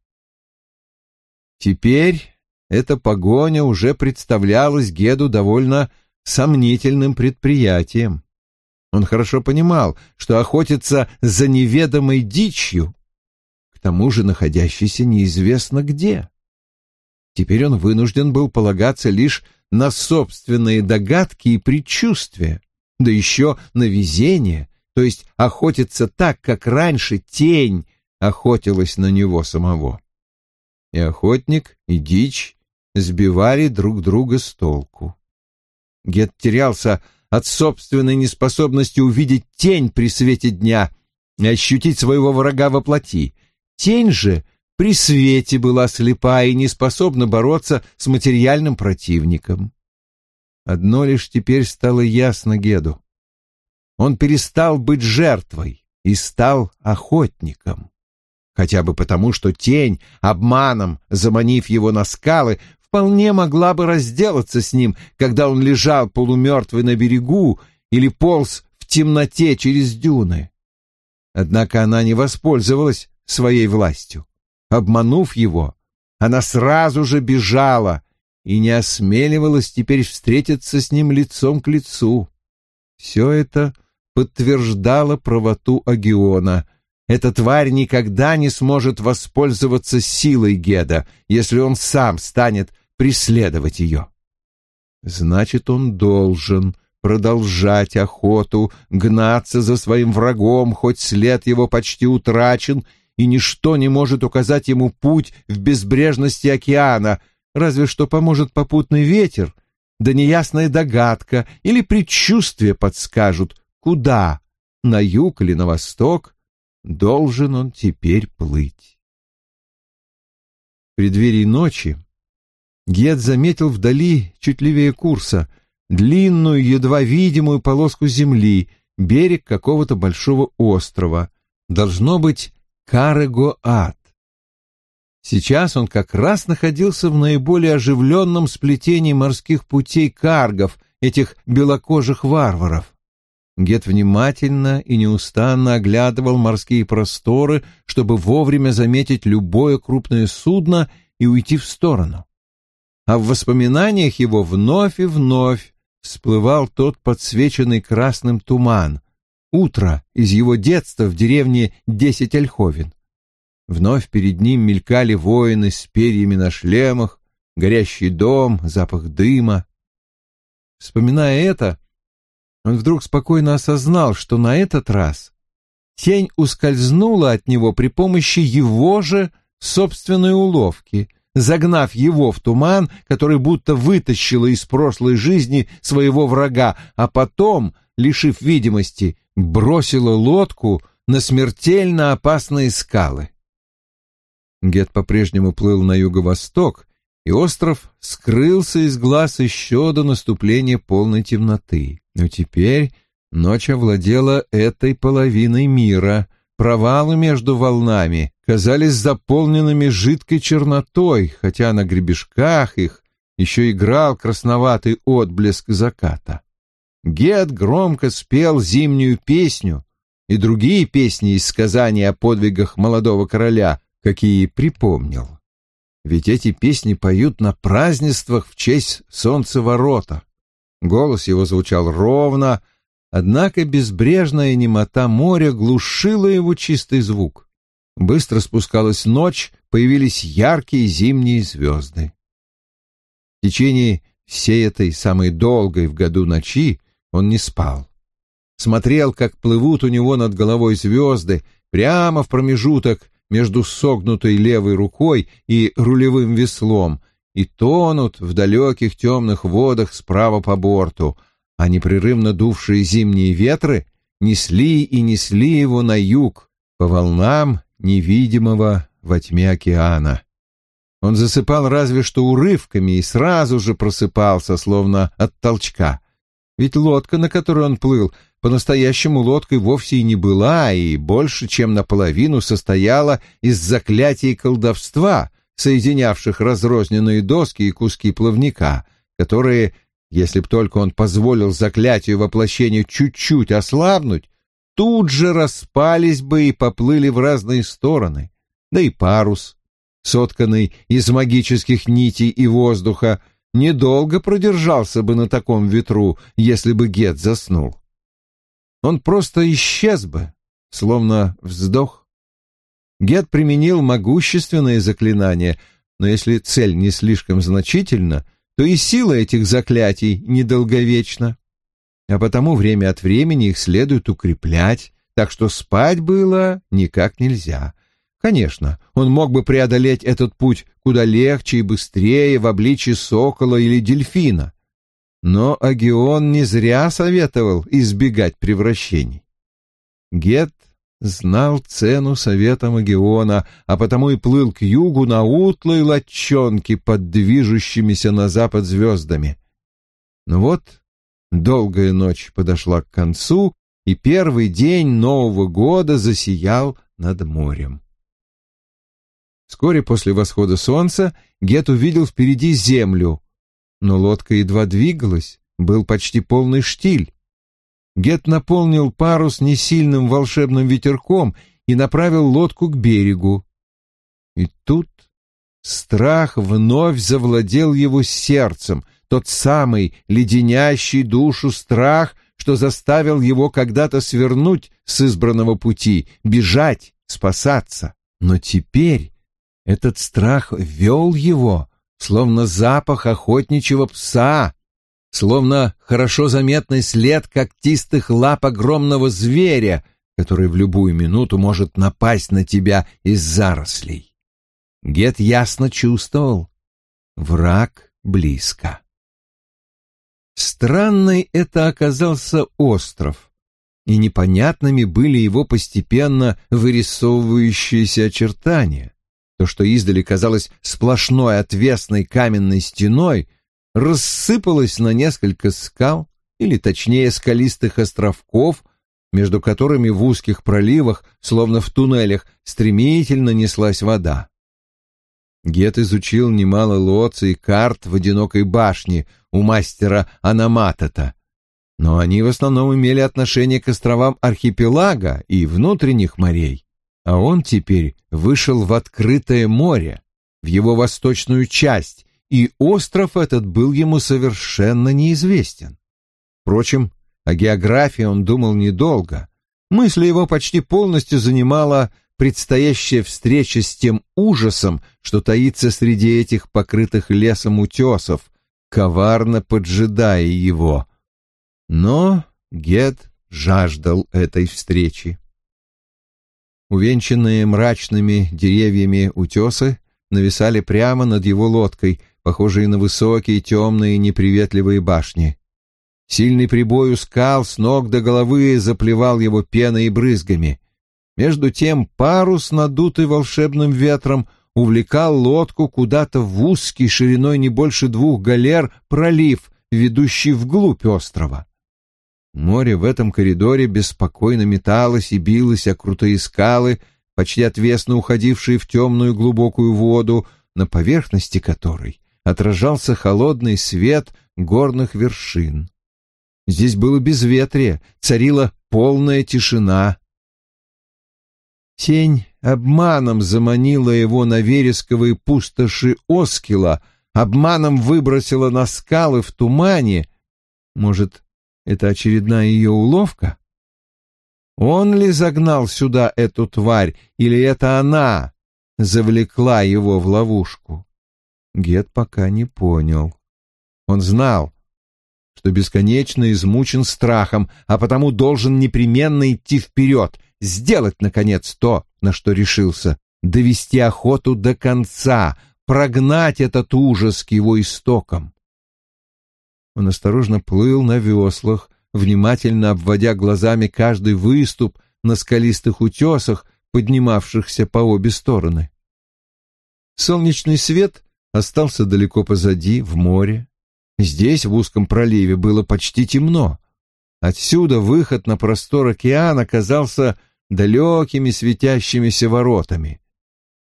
Теперь эта погоня уже представлялась Геду довольно сомнительным предприятием. Он хорошо понимал, что охотится за неведомой дичью, к тому же находящейся неизвестно где. Теперь он вынужден был полагаться лишь на собственные догадки и предчувствия, да еще на везение, то есть охотиться так, как раньше тень охотилась на него самого. И охотник, и дичь сбивали друг друга с толку. Гет терялся от собственной неспособности увидеть тень при свете дня и ощутить своего врага во плоти. Тень же при свете была слепа и не способна бороться с материальным противником. Одно лишь теперь стало ясно Геду. Он перестал быть жертвой и стал охотником. Хотя бы потому, что тень, обманом заманив его на скалы, вполне могла бы разделаться с ним, когда он лежал полумертвый на берегу или полз в темноте через дюны. Однако она не воспользовалась своей властью. Обманув его, она сразу же бежала и не осмеливалась теперь встретиться с ним лицом к лицу. Все это подтверждало правоту Агиона — эта тварь никогда не сможет воспользоваться силой Геда, если он сам станет преследовать ее. Значит, он должен продолжать охоту, гнаться за своим врагом, хоть след его почти утрачен, и ничто не может указать ему путь в безбрежности океана, разве что поможет попутный ветер, да неясная догадка или предчувствие подскажут, куда, на юг или на восток, должен он теперь плыть. В преддверии ночи Гет заметил вдали, чуть левее курса, длинную, едва видимую полоску земли, берег какого-то большого острова. Должно быть Карего-Ад. Сейчас он как раз находился в наиболее оживленном сплетении морских путей каргов, этих белокожих варваров. Гет внимательно и неустанно оглядывал морские просторы, чтобы вовремя заметить любое крупное судно и уйти в сторону а в воспоминаниях его вновь и вновь всплывал тот подсвеченный красным туман, утро из его детства в деревне Десять Ольховен. Вновь перед ним мелькали воины с перьями на шлемах, горящий дом, запах дыма. Вспоминая это, он вдруг спокойно осознал, что на этот раз тень ускользнула от него при помощи его же собственной уловки — загнав его в туман, который будто вытащила из прошлой жизни своего врага, а потом, лишив видимости, бросила лодку на смертельно опасные скалы. Гет по-прежнему плыл на юго-восток, и остров скрылся из глаз еще до наступления полной темноты. Но теперь ночь овладела этой половиной мира — Провалы между волнами казались заполненными жидкой чернотой, хотя на гребешках их еще играл красноватый отблеск заката. Гет громко спел зимнюю песню и другие песни из сказаний о подвигах молодого короля, какие припомнил. Ведь эти песни поют на празднествах в честь солнцеворота. Голос его звучал ровно, Однако безбрежная немота моря глушила его чистый звук. Быстро спускалась ночь, появились яркие зимние звезды. В течение всей этой самой долгой в году ночи он не спал. Смотрел, как плывут у него над головой звезды, прямо в промежуток между согнутой левой рукой и рулевым веслом, и тонут в далеких темных водах справа по борту — а непрерывно дувшие зимние ветры несли и несли его на юг, по волнам невидимого во тьме океана. Он засыпал разве что урывками и сразу же просыпался, словно от толчка. Ведь лодка, на которой он плыл, по-настоящему лодкой вовсе и не была, и больше, чем наполовину состояла из заклятий колдовства, соединявших разрозненные доски и куски плавника, которые если б только он позволил заклятию воплощения чуть-чуть ослабнуть, тут же распались бы и поплыли в разные стороны. Да и парус, сотканный из магических нитей и воздуха, недолго продержался бы на таком ветру, если бы Гет заснул. он просто исчез бы, словно вздох. Гет применил могущественное заклинание, но если цель не слишком значительна, то и сила этих заклятий недолговечна. А потому время от времени их следует укреплять, так что спать было никак нельзя. Конечно, он мог бы преодолеть этот путь куда легче и быстрее в обличье сокола или дельфина. Но Агион не зря советовал избегать превращений. Гет знал цену совета Магиона, а потому и плыл к югу на утлой лодчонке под движущимися на запад звездами. Но ну вот долгая ночь подошла к концу, и первый день Нового года засиял над морем. Вскоре после восхода солнца Гет увидел впереди землю, но лодка едва двигалась, был почти полный штиль. Гет наполнил парус несильным волшебным ветерком и направил лодку к берегу. И тут страх вновь завладел его сердцем, тот самый леденящий душу страх, что заставил его когда-то свернуть с избранного пути, бежать, спасаться. Но теперь этот страх вел его, словно запах охотничьего пса, словно хорошо заметный след когтистых лап огромного зверя, который в любую минуту может напасть на тебя из зарослей. Гет ясно чувствовал — враг близко. Странный это оказался остров, и непонятными были его постепенно вырисовывающиеся очертания. То, что издали казалось сплошной отвесной каменной стеной, рассыпалось на несколько скал, или точнее скалистых островков, между которыми в узких проливах, словно в туннелях, стремительно неслась вода. Гет изучил немало лоций и карт в одинокой башне у мастера Анаматата, но они в основном имели отношение к островам архипелага и внутренних морей а он теперь вышел в открытое море, в его восточную часть, и остров этот был ему совершенно неизвестен. Впрочем, о географии он думал недолго. Мысли его почти полностью занимала предстоящая встреча с тем ужасом, что таится среди этих покрытых лесом утесов, коварно поджидая его. Но Гет жаждал этой встречи. Увенчанные мрачными деревьями утесы нависали прямо над его лодкой, похожие на высокие, темные, неприветливые башни. Сильный прибой у скал с ног до головы заплевал его пеной и брызгами. Между тем парус, надутый волшебным ветром, увлекал лодку куда-то в узкий, шириной не больше двух галер, пролив, ведущий вглубь острова. Море в этом коридоре беспокойно металось и билось о крутые скалы, почти отвесно уходившие в темную глубокую воду, на поверхности которой отражался холодный свет горных вершин. Здесь было безветрие, царила полная тишина. Тень обманом заманила его на вересковые пустоши Оскила, обманом выбросила на скалы в тумане. Может, это очередная ее уловка? Он ли загнал сюда эту тварь, или это она завлекла его в ловушку? Гет пока не понял. Он знал, что бесконечно измучен страхом, а потому должен непременно идти вперед, сделать, наконец, то, на что решился, довести охоту до конца, прогнать этот ужас к его истокам. Он осторожно плыл на веслах, внимательно обводя глазами каждый выступ на скалистых утесах, поднимавшихся по обе стороны. Солнечный свет остался далеко позади, в море. Здесь, в узком проливе, было почти темно. Отсюда выход на простор океана казался далекими светящимися воротами.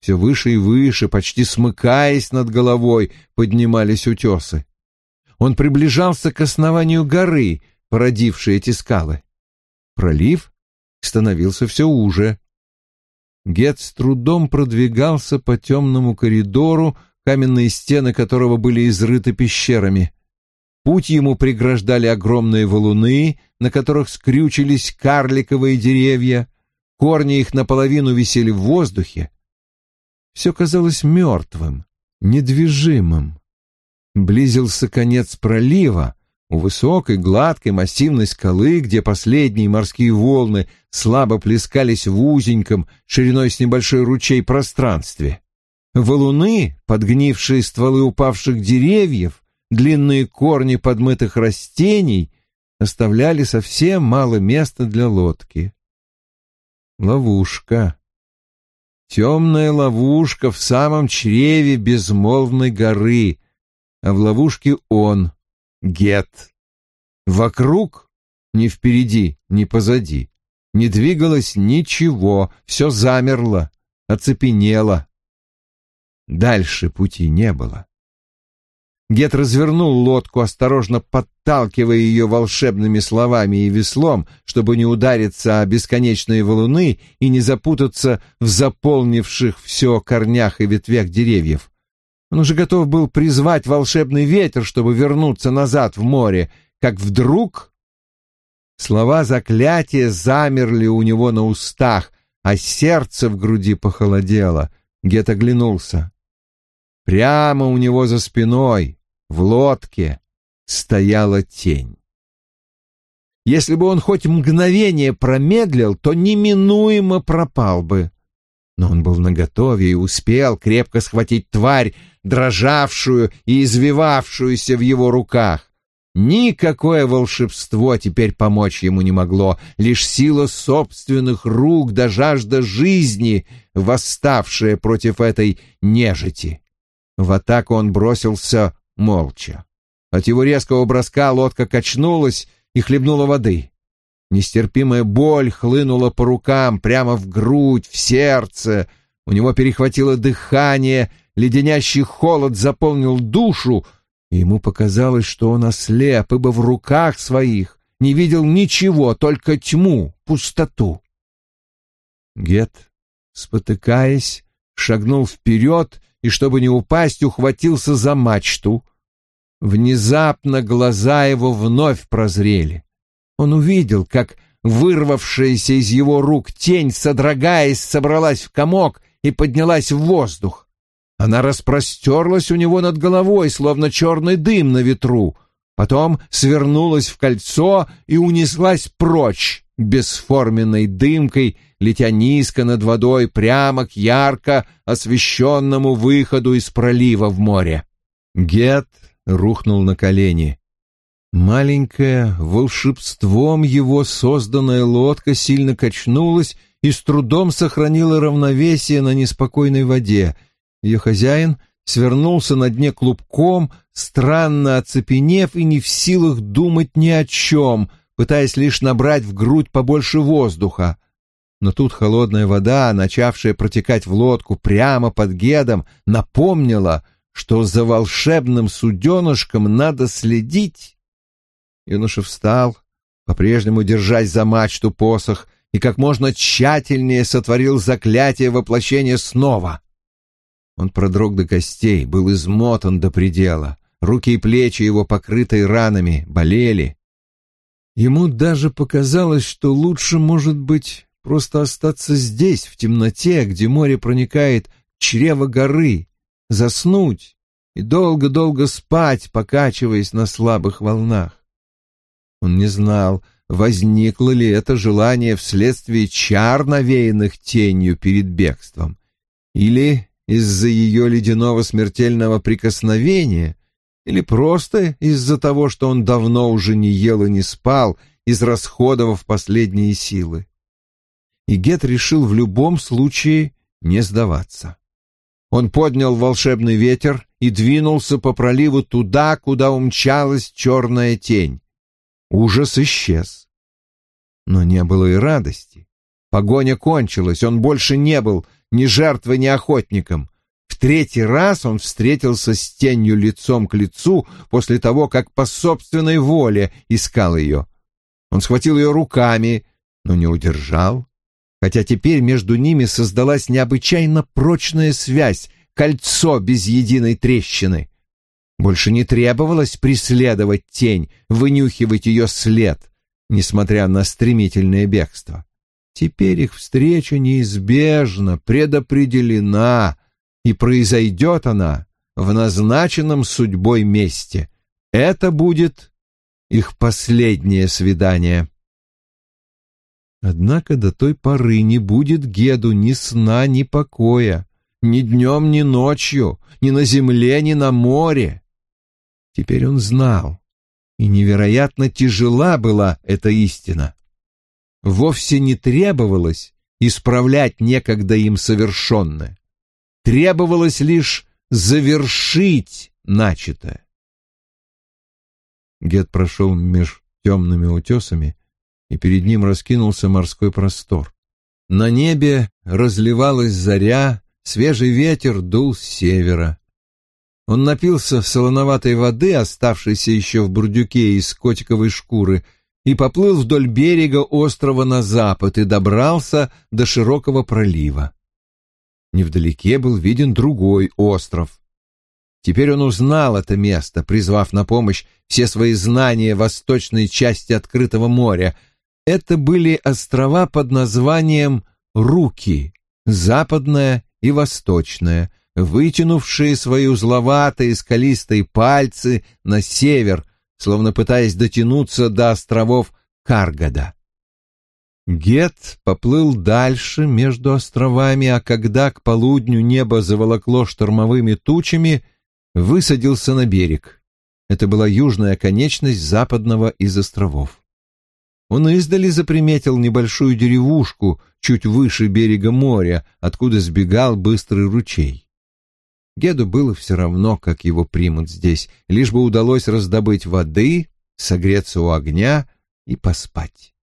Все выше и выше, почти смыкаясь над головой, поднимались утесы он приближался к основанию горы, породившей эти скалы. Пролив становился все уже. Гет с трудом продвигался по темному коридору, каменные стены которого были изрыты пещерами. Путь ему преграждали огромные валуны, на которых скрючились карликовые деревья, корни их наполовину висели в воздухе. Все казалось мертвым, недвижимым. Близился конец пролива, у высокой, гладкой, массивной скалы, где последние морские волны слабо плескались в узеньком, шириной с небольшой ручей пространстве. Валуны, подгнившие стволы упавших деревьев, длинные корни подмытых растений оставляли совсем мало места для лодки. Ловушка. Темная ловушка в самом чреве безмолвной горы, а в ловушке он, Гет. Вокруг, ни впереди, ни позади, не двигалось ничего, все замерло, оцепенело. Дальше пути не было. Гет развернул лодку, осторожно подталкивая ее волшебными словами и веслом, чтобы не удариться о бесконечные валуны и не запутаться в заполнивших все корнях и ветвях деревьев. Он уже готов был призвать волшебный ветер, чтобы вернуться назад в море, как вдруг слова заклятия замерли у него на устах, а сердце в груди похолодело. Гет оглянулся. Прямо у него за спиной, в лодке, стояла тень. Если бы он хоть мгновение промедлил, то неминуемо пропал бы. Но он был наготове и успел крепко схватить тварь, дрожавшую и извивавшуюся в его руках. Никакое волшебство теперь помочь ему не могло, лишь сила собственных рук да жажда жизни, восставшая против этой нежити. В атаку он бросился молча. От его резкого броска лодка качнулась и хлебнула воды. Нестерпимая боль хлынула по рукам, прямо в грудь, в сердце. У него перехватило дыхание, леденящий холод заполнил душу, и ему показалось, что он ослеп, ибо в руках своих не видел ничего, только тьму, пустоту. Гет, спотыкаясь, шагнул вперед и, чтобы не упасть, ухватился за мачту. Внезапно глаза его вновь прозрели. Он увидел, как вырвавшаяся из его рук тень, содрогаясь, собралась в комок и поднялась в воздух. Она распростерлась у него над головой, словно черный дым на ветру, потом свернулась в кольцо и унеслась прочь бесформенной дымкой, летя низко над водой прямо к ярко освещенному выходу из пролива в море. Гет рухнул на колени. Маленькая, волшебством его созданная лодка сильно качнулась и с трудом сохранила равновесие на неспокойной воде. Ее хозяин свернулся на дне клубком, странно оцепенев и не в силах думать ни о чем, пытаясь лишь набрать в грудь побольше воздуха. Но тут холодная вода, начавшая протекать в лодку прямо под гедом, напомнила, что за волшебным суденышком надо следить Юноша встал, по-прежнему держась за мачту посох, и как можно тщательнее сотворил заклятие воплощения снова. Он продрог до костей, был измотан до предела. Руки и плечи его, покрытые ранами, болели. Ему даже показалось, что лучше, может быть, просто остаться здесь, в темноте, где море проникает в чрево горы, заснуть и долго-долго спать, покачиваясь на слабых волнах. Он не знал, возникло ли это желание вследствие чар, навеянных тенью перед бегством, или из-за ее ледяного смертельного прикосновения, или просто из-за того, что он давно уже не ел и не спал, израсходовав последние силы. И Гет решил в любом случае не сдаваться. Он поднял волшебный ветер и двинулся по проливу туда, куда умчалась черная тень. Ужас исчез. Но не было и радости. Погоня кончилась, он больше не был ни жертвой, ни охотником. В третий раз он встретился с тенью лицом к лицу после того, как по собственной воле искал ее. Он схватил ее руками, но не удержал, хотя теперь между ними создалась необычайно прочная связь, кольцо без единой трещины. Больше не требовалось преследовать тень, вынюхивать ее след, несмотря на стремительное бегство. Теперь их встреча неизбежна, предопределена, и произойдет она в назначенном судьбой месте. Это будет их последнее свидание. Однако до той поры не будет Геду ни сна, ни покоя, ни днем, ни ночью, ни на земле, ни на море. Теперь он знал, и невероятно тяжела была эта истина. Вовсе не требовалось исправлять некогда им совершенное. Требовалось лишь завершить начатое. Гет прошел меж темными утесами, и перед ним раскинулся морской простор. На небе разливалась заря, свежий ветер дул с севера. Он напился солоноватой воды, оставшейся еще в бурдюке из котиковой шкуры, и поплыл вдоль берега острова на запад и добрался до широкого пролива. Невдалеке был виден другой остров. Теперь он узнал это место, призвав на помощь все свои знания восточной части открытого моря. Это были острова под названием Руки, западная и восточная, вытянувшие свои узловатые скалистые пальцы на север, словно пытаясь дотянуться до островов Каргада. Гет поплыл дальше между островами, а когда к полудню небо заволокло штормовыми тучами, высадился на берег. Это была южная конечность западного из островов. Он издали заприметил небольшую деревушку чуть выше берега моря, откуда сбегал быстрый ручей. Геду было все равно, как его примут здесь, лишь бы удалось раздобыть воды, согреться у огня и поспать.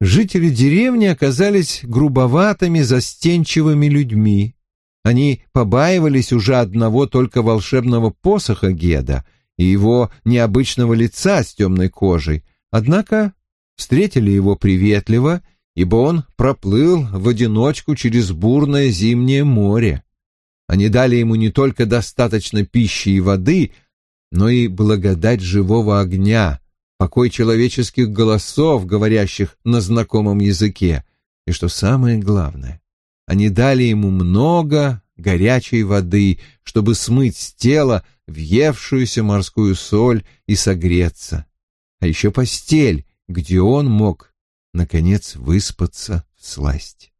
Жители деревни оказались грубоватыми, застенчивыми людьми. Они побаивались уже одного только волшебного посоха Геда и его необычного лица с темной кожей, однако встретили его приветливо, ибо он проплыл в одиночку через бурное зимнее море. Они дали ему не только достаточно пищи и воды, но и благодать живого огня, покой человеческих голосов, говорящих на знакомом языке, и, что самое главное, они дали ему много горячей воды, чтобы смыть с тела въевшуюся морскую соль и согреться, а еще постель, где он мог, наконец, выспаться в сласть.